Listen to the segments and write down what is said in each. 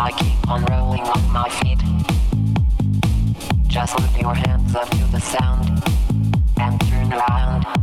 I keep on rolling on my feet. Just lift your hands up to the sound and turn around.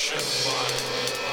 Action Line.